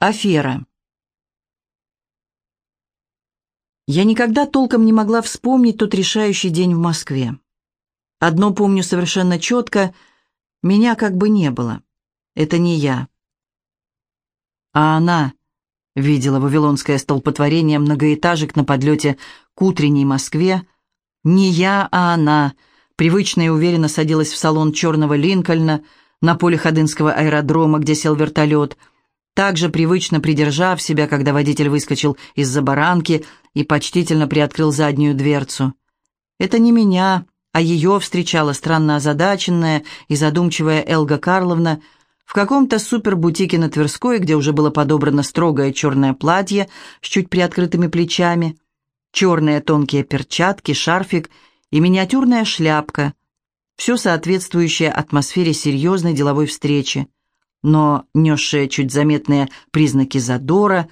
Афера. Я никогда толком не могла вспомнить тот решающий день в Москве. Одно помню совершенно четко — меня как бы не было. Это не я. А она видела вавилонское столпотворение многоэтажек на подлете к утренней Москве. Не я, а она привычно и уверенно садилась в салон черного Линкольна на поле Ходынского аэродрома, где сел вертолет — также привычно придержав себя, когда водитель выскочил из-за баранки и почтительно приоткрыл заднюю дверцу. Это не меня, а ее встречала странно озадаченная и задумчивая Элга Карловна в каком-то супербутике на Тверской, где уже было подобрано строгое черное платье с чуть приоткрытыми плечами, черные тонкие перчатки, шарфик и миниатюрная шляпка, все соответствующее атмосфере серьезной деловой встречи но несшая чуть заметные признаки задора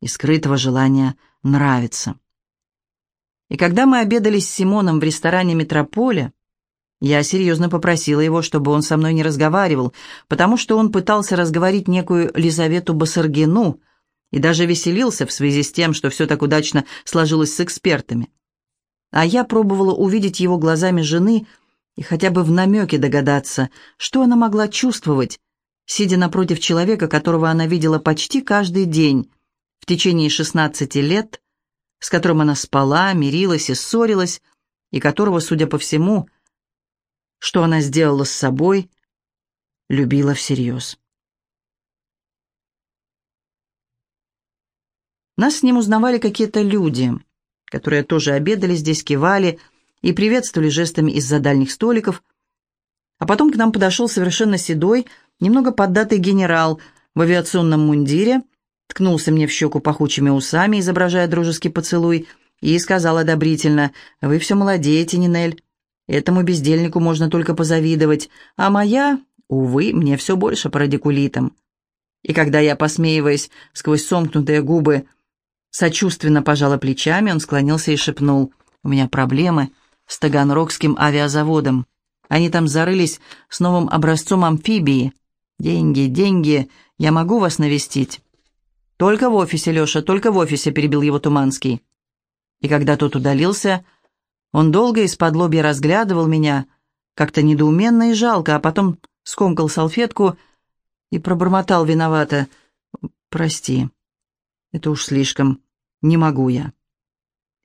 и скрытого желания нравиться. И когда мы обедали с Симоном в ресторане «Метрополя», я серьезно попросила его, чтобы он со мной не разговаривал, потому что он пытался разговорить некую Лизавету Басаргину и даже веселился в связи с тем, что все так удачно сложилось с экспертами. А я пробовала увидеть его глазами жены и хотя бы в намеке догадаться, что она могла чувствовать, сидя напротив человека, которого она видела почти каждый день в течение 16 лет, с которым она спала, мирилась и ссорилась, и которого, судя по всему, что она сделала с собой, любила всерьез. Нас с ним узнавали какие-то люди, которые тоже обедали здесь, кивали и приветствовали жестами из-за дальних столиков, а потом к нам подошел совершенно седой, немного поддатый генерал в авиационном мундире, ткнулся мне в щеку пахучими усами, изображая дружеский поцелуй, и сказал одобрительно, «Вы все молодеете, Нинель. Этому бездельнику можно только позавидовать, а моя, увы, мне все больше по радикулитам». И когда я, посмеиваясь сквозь сомкнутые губы, сочувственно пожала плечами, он склонился и шепнул, «У меня проблемы с Таганрогским авиазаводом. Они там зарылись с новым образцом амфибии». «Деньги, деньги, я могу вас навестить?» «Только в офисе, Леша, только в офисе», — перебил его Туманский. И когда тот удалился, он долго из-под лобья разглядывал меня, как-то недоуменно и жалко, а потом скомкал салфетку и пробормотал виновато. «Прости, это уж слишком, не могу я».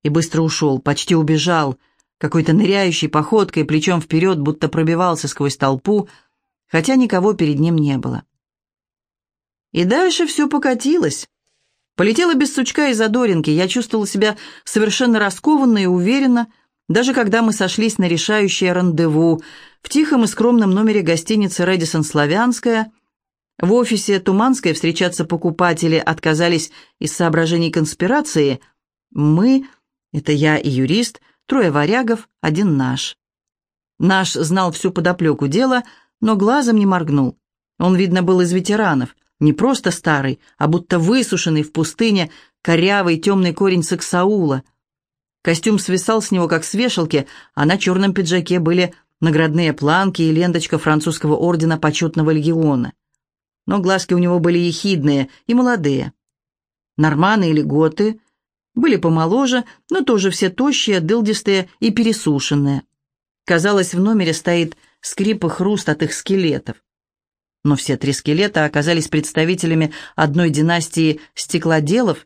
И быстро ушел, почти убежал, какой-то ныряющей походкой, плечом вперед, будто пробивался сквозь толпу, — хотя никого перед ним не было. И дальше все покатилось. Полетела без сучка и задоринки, я чувствовала себя совершенно раскованно и уверенно, даже когда мы сошлись на решающее рандеву в тихом и скромном номере гостиницы «Рэдисон Славянская», в офисе Туманской встречаться покупатели отказались из соображений конспирации. Мы, это я и юрист, трое варягов, один наш. Наш знал всю подоплеку дела, но глазом не моргнул. Он, видно, был из ветеранов, не просто старый, а будто высушенный в пустыне корявый темный корень саксаула. Костюм свисал с него, как с вешалки, а на черном пиджаке были наградные планки и ленточка французского ордена почетного легиона. Но глазки у него были ехидные и молодые. Норманы или готы были помоложе, но тоже все тощие, дылдистые и пересушенные. Казалось, в номере стоит скрип и хруст от их скелетов. Но все три скелета оказались представителями одной династии стеклоделов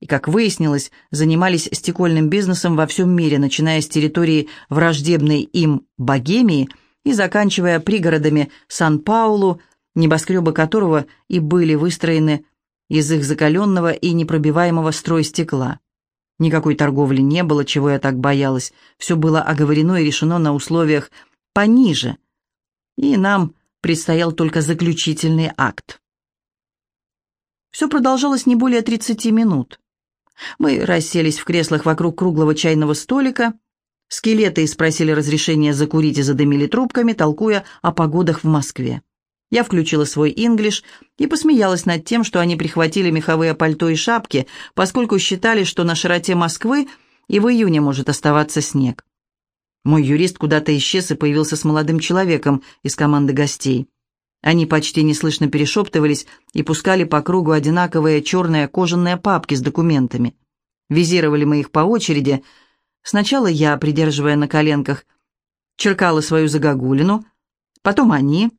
и, как выяснилось, занимались стекольным бизнесом во всем мире, начиная с территории враждебной им Богемии и заканчивая пригородами Сан-Паулу, небоскребы которого и были выстроены из их закаленного и непробиваемого стройстекла. Никакой торговли не было, чего я так боялась. Все было оговорено и решено на условиях пониже, и нам предстоял только заключительный акт. Все продолжалось не более 30 минут. Мы расселись в креслах вокруг круглого чайного столика, скелеты спросили разрешения закурить и задымили трубками, толкуя о погодах в Москве. Я включила свой инглиш и посмеялась над тем, что они прихватили меховые пальто и шапки, поскольку считали, что на широте Москвы и в июне может оставаться снег. Мой юрист куда-то исчез и появился с молодым человеком из команды гостей. Они почти неслышно перешептывались и пускали по кругу одинаковые черные кожаные папки с документами. Визировали мы их по очереди. Сначала я, придерживая на коленках, черкала свою загогулину, потом они.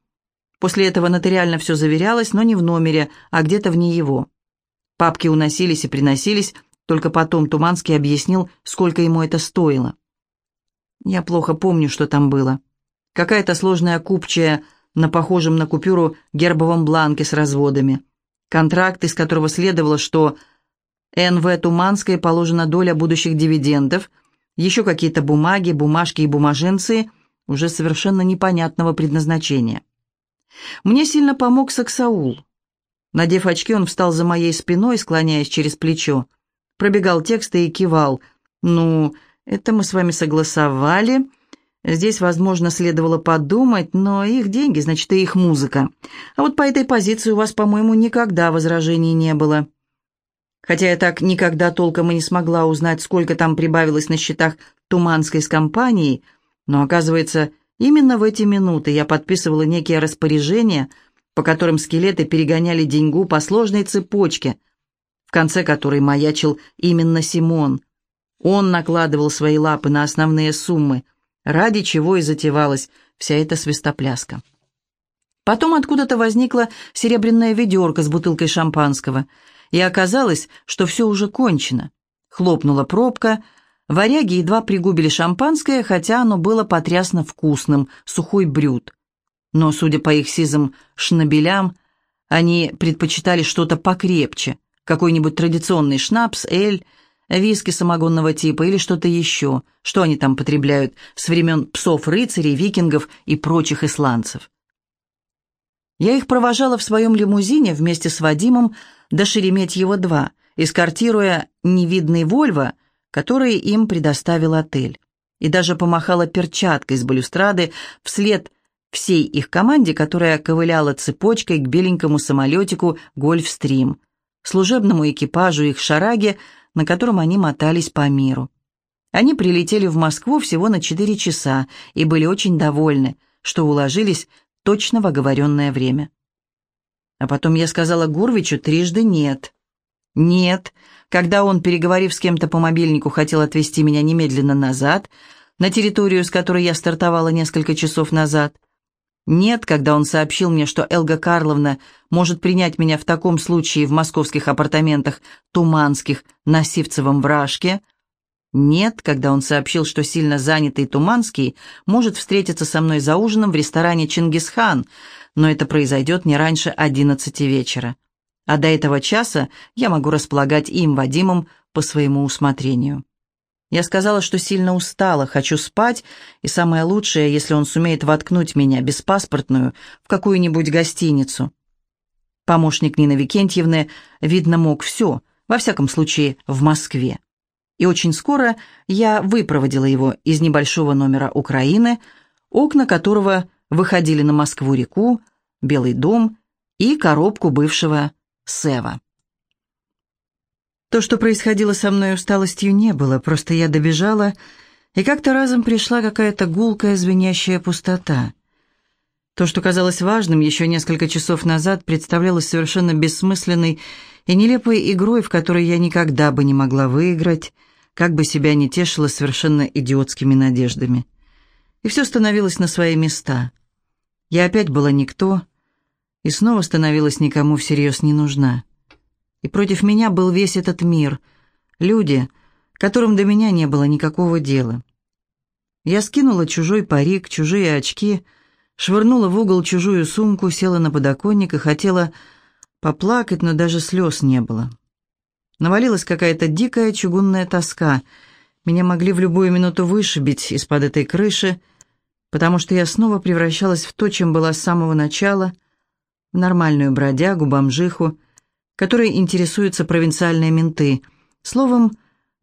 После этого нотариально все заверялось, но не в номере, а где-то вне его. Папки уносились и приносились, только потом Туманский объяснил, сколько ему это стоило. Я плохо помню, что там было. Какая-то сложная купчая на похожем на купюру гербовом бланке с разводами. Контракт, из которого следовало, что НВ Туманской положена доля будущих дивидендов, еще какие-то бумаги, бумажки и бумаженцы уже совершенно непонятного предназначения. Мне сильно помог Саксаул. Надев очки, он встал за моей спиной, склоняясь через плечо. Пробегал тексты и кивал. «Ну, это мы с вами согласовали. Здесь, возможно, следовало подумать, но их деньги, значит, и их музыка. А вот по этой позиции у вас, по-моему, никогда возражений не было. Хотя я так никогда толком и не смогла узнать, сколько там прибавилось на счетах Туманской с компанией, но, оказывается, именно в эти минуты я подписывала некие распоряжения, по которым скелеты перегоняли деньгу по сложной цепочке, в конце которой маячил именно Симон – он накладывал свои лапы на основные суммы, ради чего и затевалась вся эта свистопляска. Потом откуда-то возникла серебряная ведерко с бутылкой шампанского, и оказалось, что все уже кончено. Хлопнула пробка, варяги едва пригубили шампанское, хотя оно было потрясно вкусным, сухой брют. Но, судя по их сизым шнабелям, они предпочитали что-то покрепче, какой-нибудь традиционный шнапс, эль – виски самогонного типа или что-то еще, что они там потребляют с времен псов-рыцарей, викингов и прочих исландцев. Я их провожала в своем лимузине вместе с Вадимом до Шереметьево-2, эскортируя невидный «Вольво», который им предоставил отель, и даже помахала перчаткой с балюстрады вслед всей их команде, которая ковыляла цепочкой к беленькому самолетику «Гольфстрим», служебному экипажу их шараги, на котором они мотались по миру. Они прилетели в Москву всего на четыре часа и были очень довольны, что уложились точно в оговоренное время. А потом я сказала Гурвичу трижды «нет». «Нет», когда он, переговорив с кем-то по мобильнику, хотел отвезти меня немедленно назад, на территорию, с которой я стартовала несколько часов назад – нет, когда он сообщил мне, что Элга Карловна может принять меня в таком случае в московских апартаментах Туманских на Сивцевом вражке. Нет, когда он сообщил, что сильно занятый Туманский может встретиться со мной за ужином в ресторане «Чингисхан», но это произойдет не раньше одиннадцати вечера. А до этого часа я могу располагать им, Вадимом, по своему усмотрению. Я сказала, что сильно устала, хочу спать, и самое лучшее, если он сумеет воткнуть меня, беспаспортную, в какую-нибудь гостиницу. Помощник Нины Викентьевны, видно, мог все, во всяком случае, в Москве. И очень скоро я выпроводила его из небольшого номера Украины, окна которого выходили на Москву-реку, Белый дом и коробку бывшего Сева. То, что происходило со мной усталостью, не было, просто я добежала, и как-то разом пришла какая-то гулкая, звенящая пустота. То, что казалось важным еще несколько часов назад, представлялось совершенно бессмысленной и нелепой игрой, в которой я никогда бы не могла выиграть, как бы себя не тешила совершенно идиотскими надеждами. И все становилось на свои места. Я опять была никто, и снова становилась никому всерьез не нужна. И против меня был весь этот мир, люди, которым до меня не было никакого дела. Я скинула чужой парик, чужие очки, швырнула в угол чужую сумку, села на подоконник и хотела поплакать, но даже слез не было. Навалилась какая-то дикая чугунная тоска. Меня могли в любую минуту вышибить из-под этой крыши, потому что я снова превращалась в то, чем была с самого начала, в нормальную бродягу, бомжиху, которой интересуются провинциальные менты. Словом,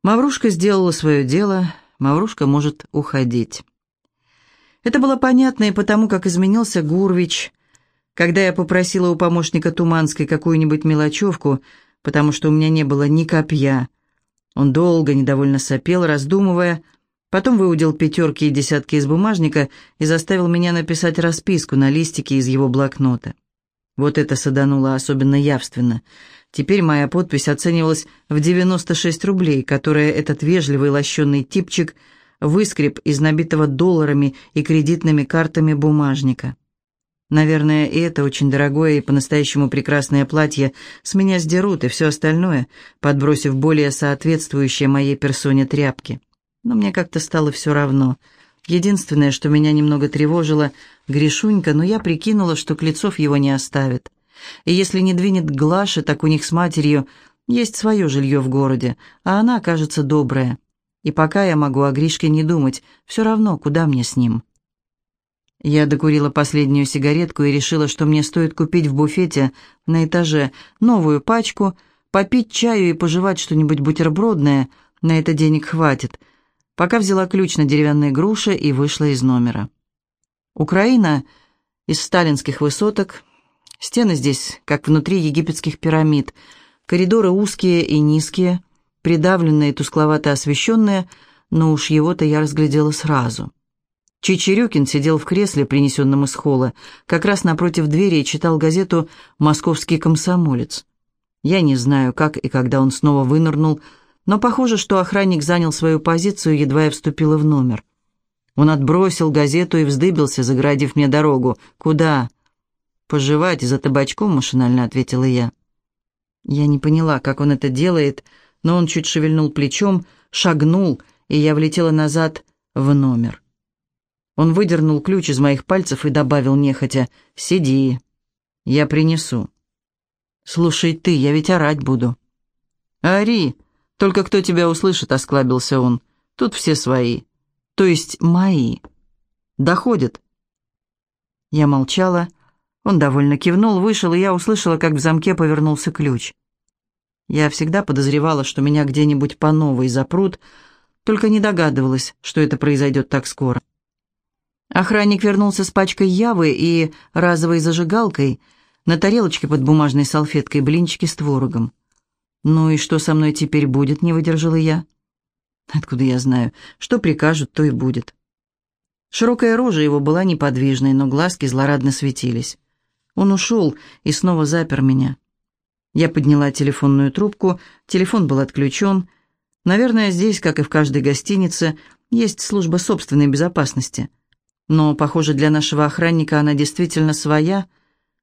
Маврушка сделала свое дело, Маврушка может уходить. Это было понятно и потому, как изменился Гурвич, когда я попросила у помощника Туманской какую-нибудь мелочевку, потому что у меня не было ни копья. Он долго недовольно сопел, раздумывая, Потом выудил пятерки и десятки из бумажника и заставил меня написать расписку на листике из его блокнота. Вот это садануло особенно явственно. Теперь моя подпись оценивалась в 96 рублей, которые этот вежливый лощеный типчик выскреб из набитого долларами и кредитными картами бумажника. Наверное, и это очень дорогое и по-настоящему прекрасное платье с меня сдерут, и все остальное, подбросив более соответствующие моей персоне тряпки но мне как-то стало все равно. Единственное, что меня немного тревожило, Гришунька, но я прикинула, что Клецов его не оставит. И если не двинет к Глаше, так у них с матерью есть свое жилье в городе, а она, кажется, добрая. И пока я могу о Гришке не думать, все равно, куда мне с ним. Я докурила последнюю сигаретку и решила, что мне стоит купить в буфете на этаже новую пачку, попить чаю и пожевать что-нибудь бутербродное, на это денег хватит — пока взяла ключ на деревянной груше и вышла из номера. Украина из сталинских высоток, стены здесь, как внутри египетских пирамид, коридоры узкие и низкие, придавленные, тускловато освещенные, но уж его-то я разглядела сразу. Чичерюкин сидел в кресле, принесенном из холла, как раз напротив двери и читал газету «Московский комсомолец». Я не знаю, как и когда он снова вынырнул, но похоже, что охранник занял свою позицию, едва я вступила в номер. Он отбросил газету и вздыбился, заградив мне дорогу. «Куда?» «Пожевать за табачком», — машинально ответила я. Я не поняла, как он это делает, но он чуть шевельнул плечом, шагнул, и я влетела назад в номер. Он выдернул ключ из моих пальцев и добавил нехотя «Сиди, я принесу». «Слушай ты, я ведь орать буду». «Ори!» «Только кто тебя услышит?» — осклабился он. «Тут все свои. То есть мои. Доходит». Я молчала. Он довольно кивнул, вышел, и я услышала, как в замке повернулся ключ. Я всегда подозревала, что меня где-нибудь по новой запрут, только не догадывалась, что это произойдет так скоро. Охранник вернулся с пачкой явы и разовой зажигалкой, на тарелочке под бумажной салфеткой блинчики с творогом. «Ну и что со мной теперь будет?» — не выдержала я. «Откуда я знаю? Что прикажут, то и будет». Широкая рожа его была неподвижной, но глазки злорадно светились. Он ушел и снова запер меня. Я подняла телефонную трубку, телефон был отключен. Наверное, здесь, как и в каждой гостинице, есть служба собственной безопасности. Но, похоже, для нашего охранника она действительно своя.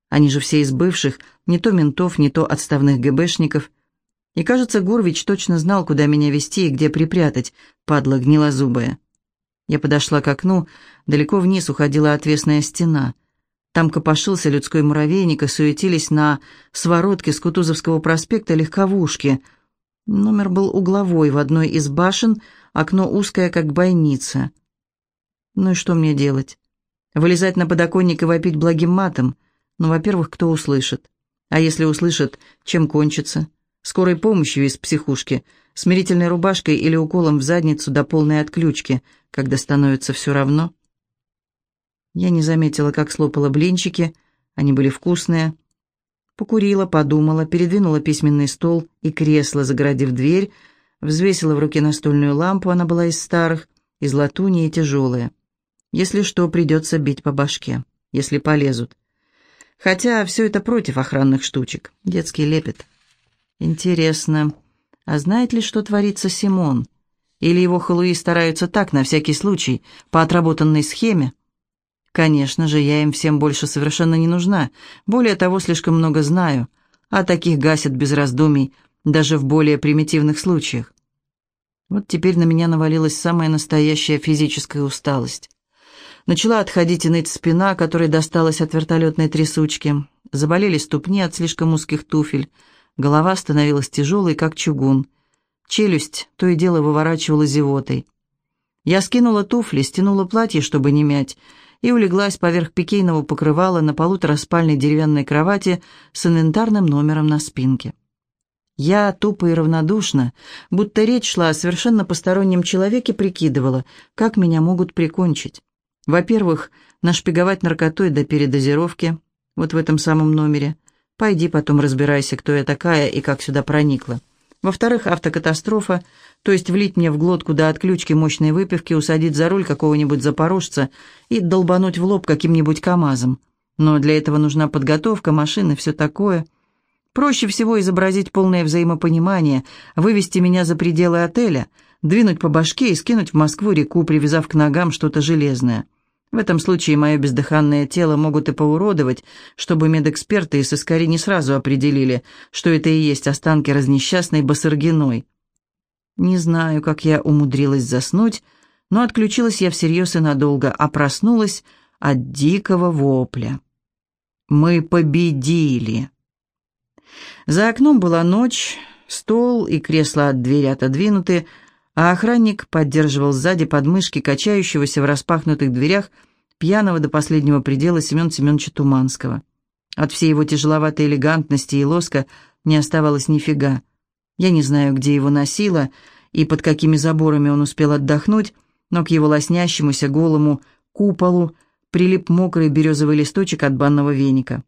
Они же все из бывших, не то ментов, не то отставных ГБшников. И, кажется, Гурвич точно знал, куда меня вести и где припрятать, падла гнилозубая. Я подошла к окну, далеко вниз уходила отвесная стена. Там копошился людской муравейник и суетились на своротке с Кутузовского проспекта легковушки. Номер был угловой, в одной из башен, окно узкое, как бойница. Ну и что мне делать? Вылезать на подоконник и вопить благим матом? Ну, во-первых, кто услышит? А если услышит, чем кончится? Скорой помощью из психушки, смирительной рубашкой или уколом в задницу до полной отключки, когда становится все равно. Я не заметила, как слопала блинчики, они были вкусные. Покурила, подумала, передвинула письменный стол и кресло, загородив дверь, взвесила в руке настольную лампу, она была из старых, из латуни и тяжелая. Если что, придется бить по башке, если полезут. Хотя все это против охранных штучек, детский лепет. Интересно, а знает ли, что творится Симон? Или его халуи стараются так, на всякий случай, по отработанной схеме? Конечно же, я им всем больше совершенно не нужна. Более того, слишком много знаю. А таких гасят без раздумий, даже в более примитивных случаях. Вот теперь на меня навалилась самая настоящая физическая усталость. Начала отходить и ныть спина, которой досталась от вертолетной трясучки. Заболели ступни от слишком узких туфель. Голова становилась тяжелой, как чугун. Челюсть то и дело выворачивала зевотой. Я скинула туфли, стянула платье, чтобы не мять, и улеглась поверх пикейного покрывала на полутораспальной деревянной кровати с инвентарным номером на спинке. Я тупо и равнодушно, будто речь шла о совершенно постороннем человеке, прикидывала, как меня могут прикончить. Во-первых, нашпиговать наркотой до передозировки, вот в этом самом номере. Пойди потом разбирайся, кто я такая и как сюда проникла. Во-вторых, автокатастрофа, то есть влить мне в глотку до отключки мощной выпивки, усадить за руль какого-нибудь запорожца и долбануть в лоб каким-нибудь КАМАЗом. Но для этого нужна подготовка, машины, все такое. Проще всего изобразить полное взаимопонимание, вывести меня за пределы отеля, двинуть по башке и скинуть в Москву реку, привязав к ногам что-то железное. В этом случае мое бездыханное тело могут и поуродовать, чтобы медэксперты и сыскари не сразу определили, что это и есть останки разнесчастной Басаргиной. Не знаю, как я умудрилась заснуть, но отключилась я всерьез и надолго, а проснулась от дикого вопля. «Мы победили!» За окном была ночь, стол и кресло от двери отодвинуты, а охранник поддерживал сзади подмышки качающегося в распахнутых дверях пьяного до последнего предела Семен Семеновича Туманского. От всей его тяжеловатой элегантности и лоска не оставалось нифига. Я не знаю, где его носило и под какими заборами он успел отдохнуть, но к его лоснящемуся голому куполу прилип мокрый березовый листочек от банного веника.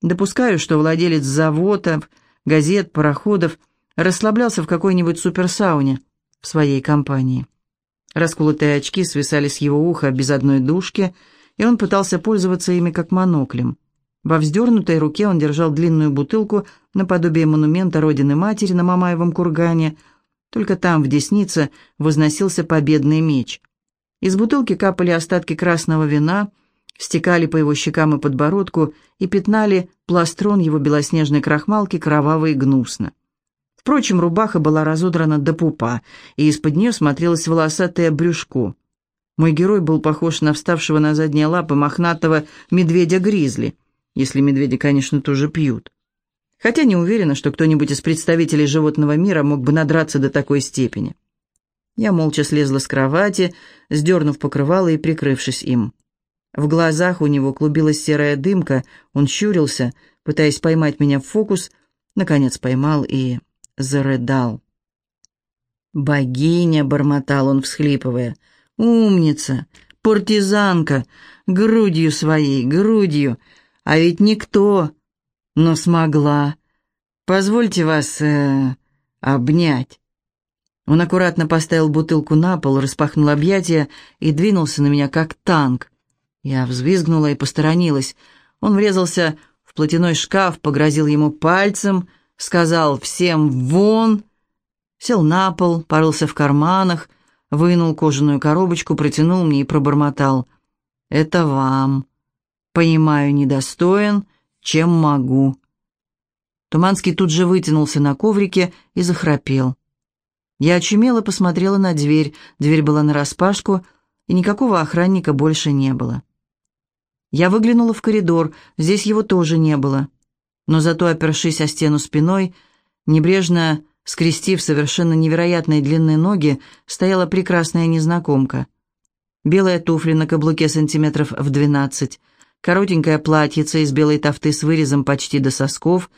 Допускаю, что владелец заводов, газет, пароходов расслаблялся в какой-нибудь суперсауне в своей компании. Расколотые очки свисали с его уха без одной дужки, и он пытался пользоваться ими как моноклем. Во вздернутой руке он держал длинную бутылку наподобие монумента Родины Матери на Мамаевом кургане, только там, в деснице, возносился победный меч. Из бутылки капали остатки красного вина, стекали по его щекам и подбородку и пятнали пластрон его белоснежной крахмалки кроваво и гнусно. Впрочем, рубаха была разодрана до пупа, и из-под нее смотрелось волосатое брюшко. Мой герой был похож на вставшего на задние лапы мохнатого медведя-гризли, если медведи, конечно, тоже пьют. Хотя не уверена, что кто-нибудь из представителей животного мира мог бы надраться до такой степени. Я молча слезла с кровати, сдернув покрывало и прикрывшись им. В глазах у него клубилась серая дымка, он щурился, пытаясь поймать меня в фокус, наконец поймал и зарыдал. «Богиня!» — бормотал он, всхлипывая. «Умница! Партизанка! Грудью своей, грудью! А ведь никто! Но смогла! Позвольте вас э, обнять!» Он аккуратно поставил бутылку на пол, распахнул объятия и двинулся на меня, как танк. Я взвизгнула и посторонилась. Он врезался в платяной шкаф, погрозил ему пальцем, сказал «всем вон!», сел на пол, порылся в карманах, вынул кожаную коробочку, протянул мне и пробормотал «Это вам. Понимаю, недостоин, чем могу». Туманский тут же вытянулся на коврике и захрапел. Я очумело посмотрела на дверь, дверь была нараспашку, и никакого охранника больше не было. Я выглянула в коридор, здесь его тоже не было. Но зато, опершись о стену спиной, небрежно скрестив совершенно невероятные длинные ноги, стояла прекрасная незнакомка. Белые туфли на каблуке сантиметров в двенадцать, коротенькое платьице из белой тофты с вырезом почти до сосков,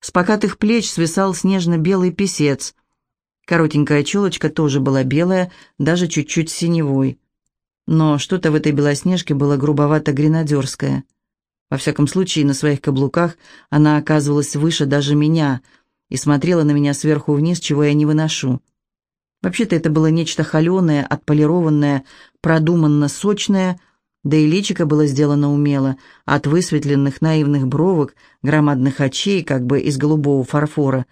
с покатых плеч свисал снежно-белый писец. Коротенькая челочка тоже была белая, даже чуть-чуть синевой но что-то в этой белоснежке было грубовато-гренадерское. Во всяком случае, на своих каблуках она оказывалась выше даже меня и смотрела на меня сверху вниз, чего я не выношу. Вообще-то это было нечто холеное, отполированное, продуманно сочное, да и личико было сделано умело, от высветленных наивных бровок, громадных очей, как бы из голубого фарфора.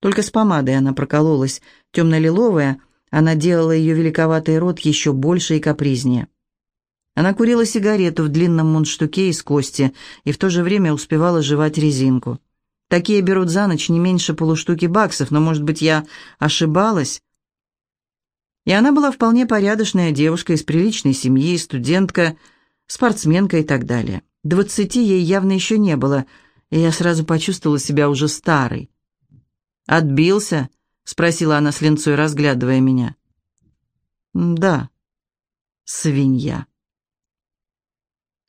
Только с помадой она прокололась, темно-лиловая, она делала ее великоватый рот еще больше и капризнее. Она курила сигарету в длинном мундштуке из кости и в то же время успевала жевать резинку. Такие берут за ночь не меньше полуштуки баксов, но, может быть, я ошибалась? И она была вполне порядочная девушка из приличной семьи, студентка, спортсменка и так далее. Двадцати ей явно еще не было, и я сразу почувствовала себя уже старой. «Отбился?» — спросила она с линцой, разглядывая меня. «Да, свинья».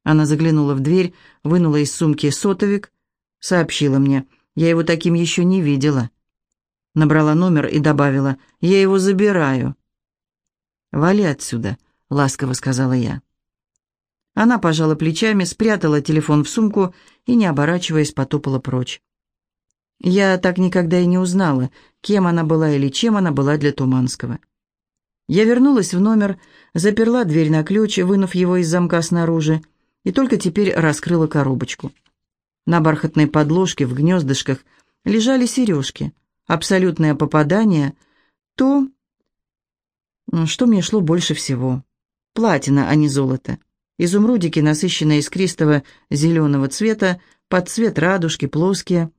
Она заглянула в дверь, вынула из сумки сотовик, сообщила мне. Я его таким еще не видела. Набрала номер и добавила. «Я его забираю». «Вали отсюда», — ласково сказала я. Она пожала плечами, спрятала телефон в сумку и, не оборачиваясь, потопала прочь. Я так никогда и не узнала, кем она была или чем она была для Туманского. Я вернулась в номер, заперла дверь на ключ, вынув его из замка снаружи, и только теперь раскрыла коробочку. На бархатной подложке в гнездышках лежали сережки. Абсолютное попадание — то, что мне шло больше всего. Платина, а не золото. Изумрудики, насыщенные искристого зеленого цвета, под цвет радужки, плоские.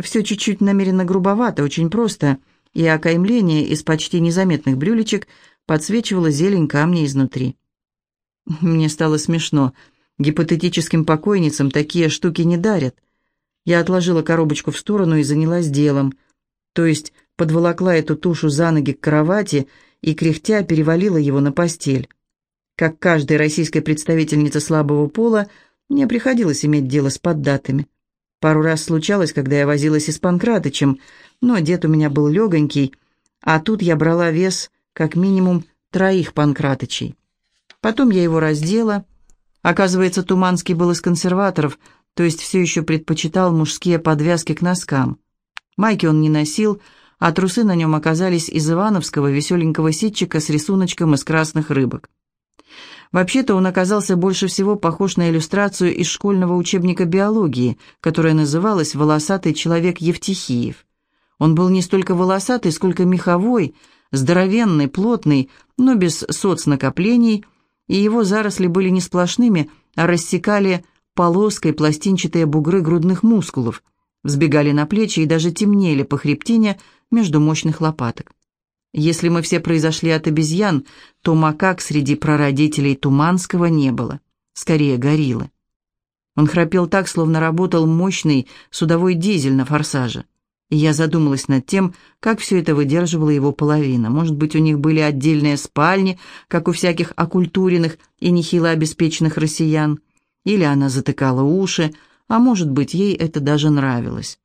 Все чуть-чуть намеренно грубовато, очень просто, и окаймление из почти незаметных брюлечек подсвечивало зелень камня изнутри. Мне стало смешно. Гипотетическим покойницам такие штуки не дарят. Я отложила коробочку в сторону и занялась делом. То есть подволокла эту тушу за ноги к кровати и, кряхтя, перевалила его на постель. Как каждой российской представительнице слабого пола, мне приходилось иметь дело с поддатыми. Пару раз случалось, когда я возилась и с Панкратычем, но дед у меня был легонький, а тут я брала вес как минимум троих Панкратычей. Потом я его раздела. Оказывается, Туманский был из консерваторов, то есть все еще предпочитал мужские подвязки к носкам. Майки он не носил, а трусы на нем оказались из ивановского веселенького ситчика с рисуночком из красных рыбок. Вообще-то он оказался больше всего похож на иллюстрацию из школьного учебника биологии, которая называлась «Волосатый человек Евтихиев». Он был не столько волосатый, сколько меховой, здоровенный, плотный, но без соцнакоплений, и его заросли были не сплошными, а рассекали полоской пластинчатые бугры грудных мускулов, взбегали на плечи и даже темнели по хребтине между мощных лопаток. Если мы все произошли от обезьян, то макак среди прародителей Туманского не было. Скорее, гориллы. Он храпел так, словно работал мощный судовой дизель на форсаже. И я задумалась над тем, как все это выдерживала его половина. Может быть, у них были отдельные спальни, как у всяких окультуренных и нехило обеспеченных россиян. Или она затыкала уши, а может быть, ей это даже нравилось.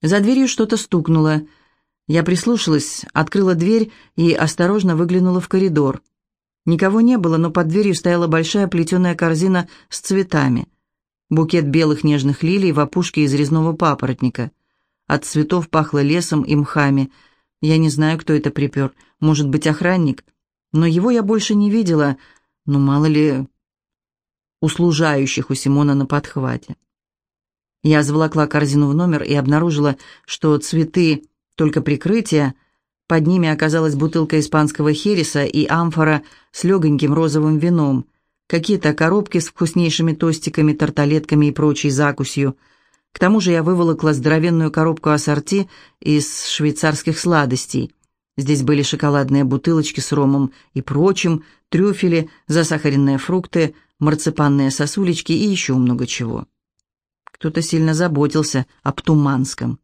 За дверью что-то стукнуло — я прислушалась, открыла дверь и осторожно выглянула в коридор. Никого не было, но под дверью стояла большая плетеная корзина с цветами. Букет белых нежных лилий в опушке из резного папоротника. От цветов пахло лесом и мхами. Я не знаю, кто это припер. Может быть, охранник. Но его я больше не видела. Ну, мало ли, услужающих у Симона на подхвате. Я заволокла корзину в номер и обнаружила, что цветы только прикрытие. Под ними оказалась бутылка испанского хереса и амфора с легоньким розовым вином, какие-то коробки с вкуснейшими тостиками, тарталетками и прочей закусью. К тому же я выволокла здоровенную коробку ассорти из швейцарских сладостей. Здесь были шоколадные бутылочки с ромом и прочим, трюфели, засахаренные фрукты, марципанные сосулечки и еще много чего. Кто-то сильно заботился об Туманском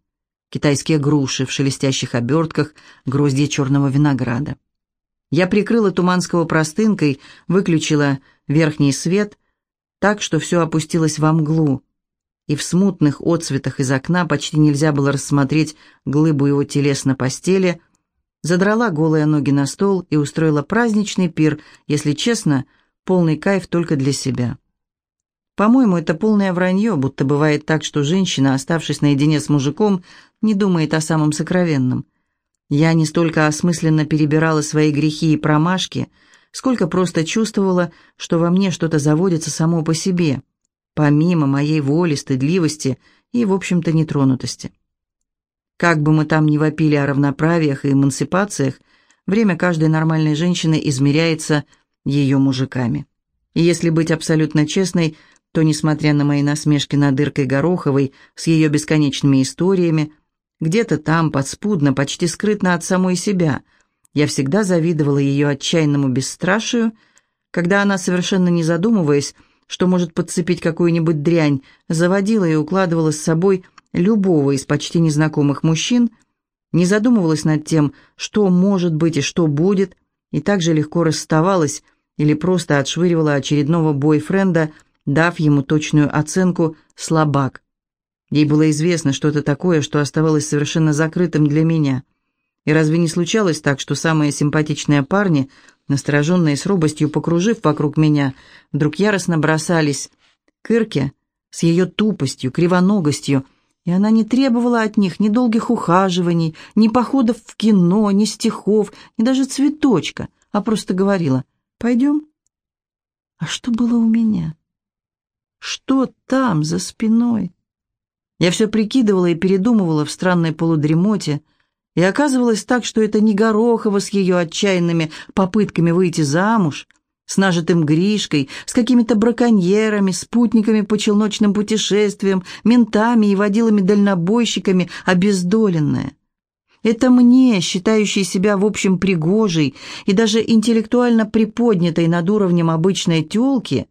китайские груши в шелестящих обертках, гроздья черного винограда. Я прикрыла Туманского простынкой, выключила верхний свет, так что все опустилось во мглу, и в смутных отцветах из окна почти нельзя было рассмотреть глыбу его телес на постели, задрала голые ноги на стол и устроила праздничный пир, если честно, полный кайф только для себя. По-моему, это полное вранье, будто бывает так, что женщина, оставшись наедине с мужиком, не думает о самом сокровенном. Я не столько осмысленно перебирала свои грехи и промашки, сколько просто чувствовала, что во мне что-то заводится само по себе, помимо моей воли, стыдливости и, в общем-то, нетронутости. Как бы мы там ни вопили о равноправиях и эмансипациях, время каждой нормальной женщины измеряется ее мужиками. И если быть абсолютно честной, то, несмотря на мои насмешки над Иркой Гороховой с ее бесконечными историями, где-то там, подспудно, почти скрытно от самой себя, я всегда завидовала ее отчаянному бесстрашию, когда она, совершенно не задумываясь, что может подцепить какую-нибудь дрянь, заводила и укладывала с собой любого из почти незнакомых мужчин, не задумывалась над тем, что может быть и что будет, и также легко расставалась или просто отшвыривала очередного бойфренда – дав ему точную оценку «слабак». Ей было известно что-то такое, что оставалось совершенно закрытым для меня. И разве не случалось так, что самые симпатичные парни, настороженные с робостью покружив вокруг меня, вдруг яростно бросались к Ирке с ее тупостью, кривоногостью, И она не требовала от них ни долгих ухаживаний, ни походов в кино, ни стихов, ни даже цветочка, а просто говорила «Пойдем?» А что было у меня? Что там, за спиной? Я все прикидывала и передумывала в странной полудремоте, и оказывалось так, что это не Горохова с ее отчаянными попытками выйти замуж, с нажитым Гришкой, с какими-то браконьерами, спутниками по челночным путешествиям, ментами и водилами-дальнобойщиками, обездоленная. Это мне, считающей себя в общем пригожей и даже интеллектуально приподнятой над уровнем обычной тёлки,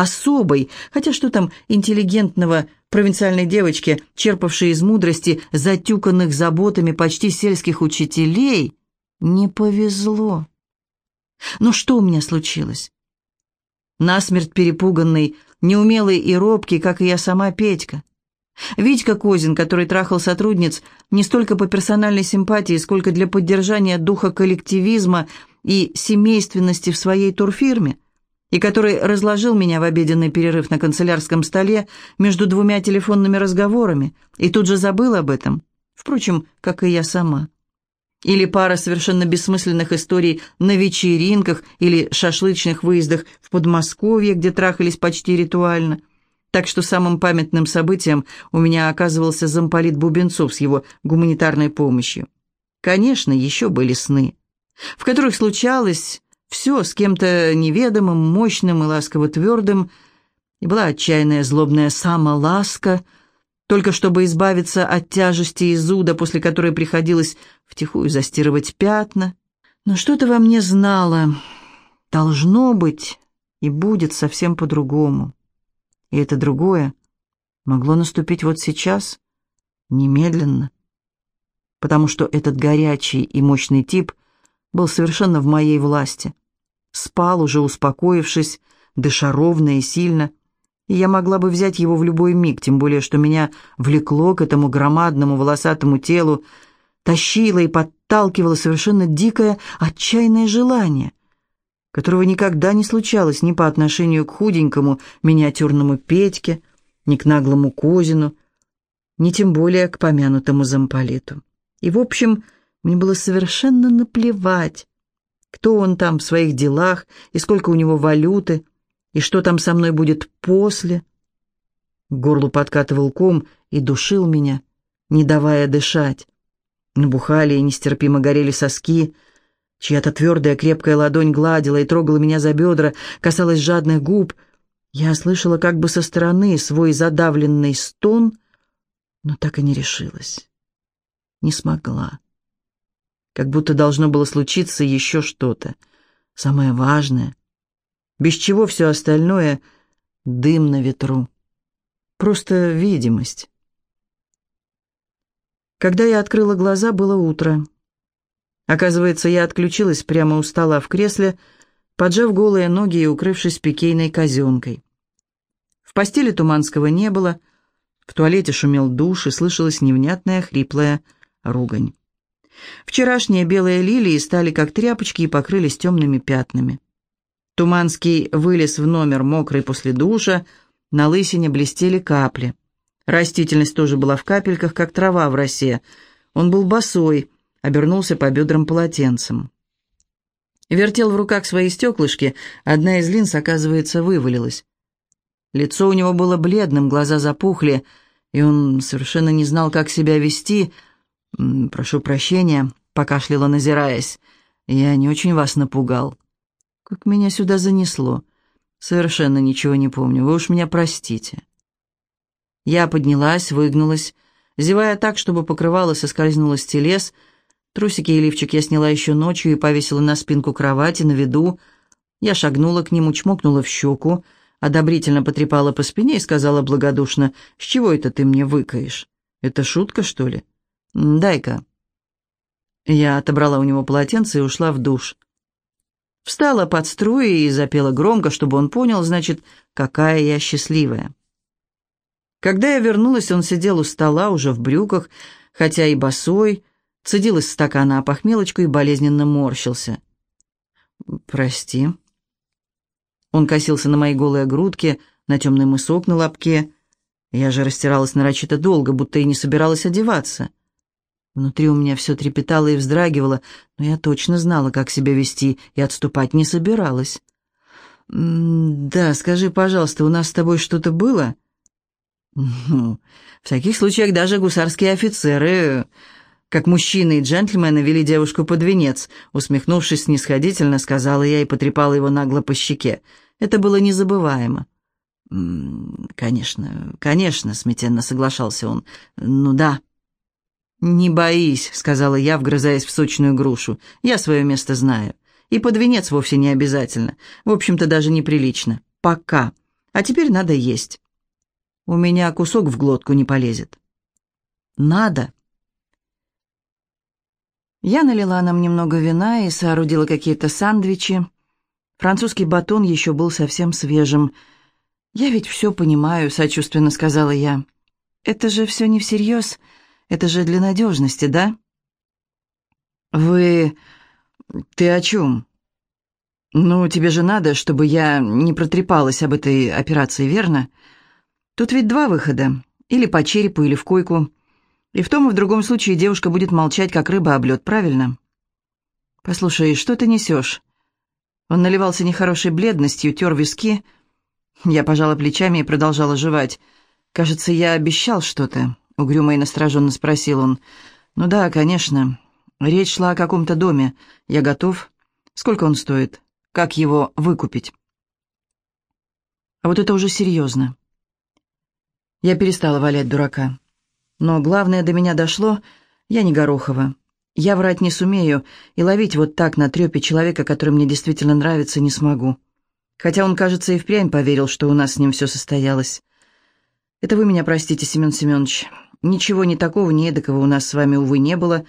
особой, хотя что там интеллигентного провинциальной девочки, черпавшей из мудрости затюканных заботами почти сельских учителей, не повезло. Но что у меня случилось? Насмерть перепуганный, неумелый и робкий, как и я сама Петька. Витька Козин, который трахал сотрудниц не столько по персональной симпатии, сколько для поддержания духа коллективизма и семейственности в своей турфирме, и который разложил меня в обеденный перерыв на канцелярском столе между двумя телефонными разговорами и тут же забыл об этом, впрочем, как и я сама. Или пара совершенно бессмысленных историй на вечеринках или шашлычных выездах в Подмосковье, где трахались почти ритуально. Так что самым памятным событием у меня оказывался замполит Бубенцов с его гуманитарной помощью. Конечно, еще были сны, в которых случалось все с кем-то неведомым, мощным и ласково-твердым, и была отчаянная злобная самоласка, только чтобы избавиться от тяжести и зуда, после которой приходилось втихую застирывать пятна. Но что-то во мне знало. Должно быть и будет совсем по-другому. И это другое могло наступить вот сейчас, немедленно. Потому что этот горячий и мощный тип был совершенно в моей власти. Спал, уже успокоившись, дыша ровно и сильно, и я могла бы взять его в любой миг, тем более, что меня влекло к этому громадному волосатому телу, тащило и подталкивало совершенно дикое, отчаянное желание, которого никогда не случалось ни по отношению к худенькому миниатюрному Петьке, ни к наглому Козину, ни тем более к помянутому замполиту. И, в общем, мне было совершенно наплевать, кто он там в своих делах и сколько у него валюты, и что там со мной будет после. К горлу подкатывал ком и душил меня, не давая дышать. Набухали и нестерпимо горели соски. Чья-то твердая крепкая ладонь гладила и трогала меня за бедра, касалась жадных губ. Я слышала как бы со стороны свой задавленный стон, но так и не решилась. Не смогла. Как будто должно было случиться еще что-то, самое важное, без чего все остальное — дым на ветру. Просто видимость. Когда я открыла глаза, было утро. Оказывается, я отключилась прямо у стола в кресле, поджав голые ноги и укрывшись пикейной казенкой. В постели Туманского не было, в туалете шумел душ и слышалась невнятная хриплая ругань. Вчерашние белые лилии стали как тряпочки и покрылись темными пятнами. Туманский вылез в номер мокрый после душа, на лысине блестели капли. Растительность тоже была в капельках, как трава в росе. Он был босой, обернулся по бедрам полотенцем. Вертел в руках свои стеклышки, одна из линз, оказывается, вывалилась. Лицо у него было бледным, глаза запухли, и он совершенно не знал, как себя вести. «Прошу прощения», — покашляла, назираясь, — «я не очень вас напугал». Как меня сюда занесло. Совершенно ничего не помню. Вы уж меня простите. Я поднялась, выгнулась, зевая так, чтобы покрывало соскользнуло с телес. Трусики и лифчик я сняла еще ночью и повесила на спинку кровати, на виду. Я шагнула к нему, чмокнула в щеку, одобрительно потрепала по спине и сказала благодушно, «С чего это ты мне выкаешь? Это шутка, что ли? Дай-ка». Я отобрала у него полотенце и ушла в душ. Встала под струи и запела громко, чтобы он понял, значит, какая я счастливая. Когда я вернулась, он сидел у стола, уже в брюках, хотя и босой, цедил из стакана опохмелочку и болезненно морщился. «Прости». Он косился на мои голые грудки, на темный мысок на лобке. Я же растиралась нарочито долго, будто и не собиралась одеваться. Внутри у меня все трепетало и вздрагивало, но я точно знала, как себя вести, и отступать не собиралась. «Да, скажи, пожалуйста, у нас с тобой что-то было?» «Ну, в таких случаях даже гусарские офицеры, как мужчины и джентльмены, вели девушку под венец», усмехнувшись снисходительно, сказала я и потрепала его нагло по щеке. Это было незабываемо. «Конечно, конечно», — смятенно соглашался он. «Ну да». «Не боись», — сказала я, вгрызаясь в сочную грушу. «Я свое место знаю. И под венец вовсе не обязательно. В общем-то, даже неприлично. Пока. А теперь надо есть. У меня кусок в глотку не полезет». «Надо». Я налила нам немного вина и соорудила какие-то сандвичи. Французский батон еще был совсем свежим — «Я ведь все понимаю», — сочувственно сказала я. «Это же все не всерьез. Это же для надежности, да?» «Вы... Ты о чем?» «Ну, тебе же надо, чтобы я не протрепалась об этой операции, верно? Тут ведь два выхода. Или по черепу, или в койку. И в том и в другом случае девушка будет молчать, как рыба об лед, правильно?» «Послушай, что ты несешь?» Он наливался нехорошей бледностью, тер виски, — я пожала плечами и продолжала жевать. «Кажется, я обещал что-то», — угрюмо и настороженно спросил он. «Ну да, конечно. Речь шла о каком-то доме. Я готов. Сколько он стоит? Как его выкупить?» А вот это уже серьезно. Я перестала валять дурака. Но главное до меня дошло, я не Горохова. Я врать не сумею, и ловить вот так на трепе человека, который мне действительно нравится, не смогу. Хотя он, кажется, и впрямь поверил, что у нас с ним все состоялось. Это вы меня простите, Семен Семенович. Ничего ни такого, ни эдакого у нас с вами, увы, не было,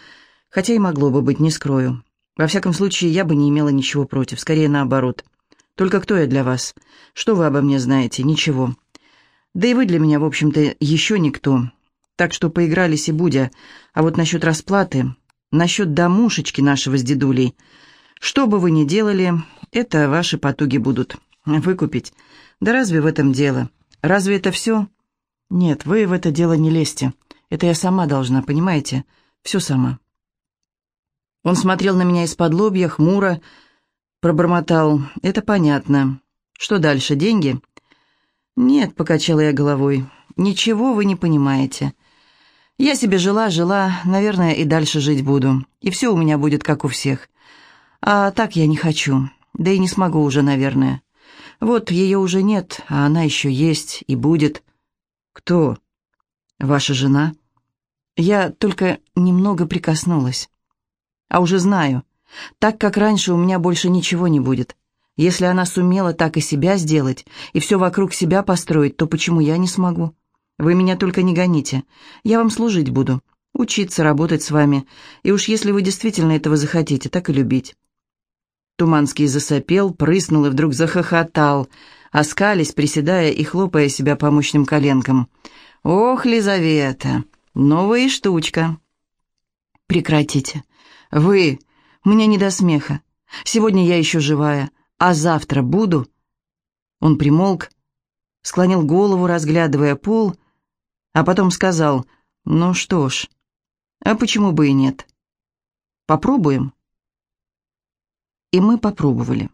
хотя и могло бы быть, не скрою. Во всяком случае, я бы не имела ничего против, скорее наоборот. Только кто я для вас? Что вы обо мне знаете? Ничего. Да и вы для меня, в общем-то, еще никто. Так что поигрались и будя. А вот насчет расплаты, насчет домушечки нашего с дедулей, что бы вы ни делали, это ваши потуги будут. Выкупить. Да разве в этом дело? Разве это все? Нет, вы в это дело не лезьте. Это я сама должна, понимаете? Все сама. Он смотрел на меня из-под лобья, хмуро, пробормотал. Это понятно. Что дальше, деньги? Нет, покачала я головой. Ничего вы не понимаете. Я себе жила, жила, наверное, и дальше жить буду. И все у меня будет как у всех. А так я не хочу. Да и не смогу уже, наверное. Вот ее уже нет, а она еще есть и будет. Кто? Ваша жена? Я только немного прикоснулась. А уже знаю. Так как раньше у меня больше ничего не будет. Если она сумела так и себя сделать, и все вокруг себя построить, то почему я не смогу? Вы меня только не гоните. Я вам служить буду, учиться, работать с вами. И уж если вы действительно этого захотите, так и любить. Туманский засопел, прыснул и вдруг захохотал, оскались, приседая и хлопая себя по мощным коленкам. «Ох, Лизавета, новая штучка!» «Прекратите! Вы! Мне не до смеха! Сегодня я еще живая, а завтра буду...» Он примолк, склонил голову, разглядывая пол, а потом сказал, «Ну что ж, а почему бы и нет? Попробуем?» И мы попробовали.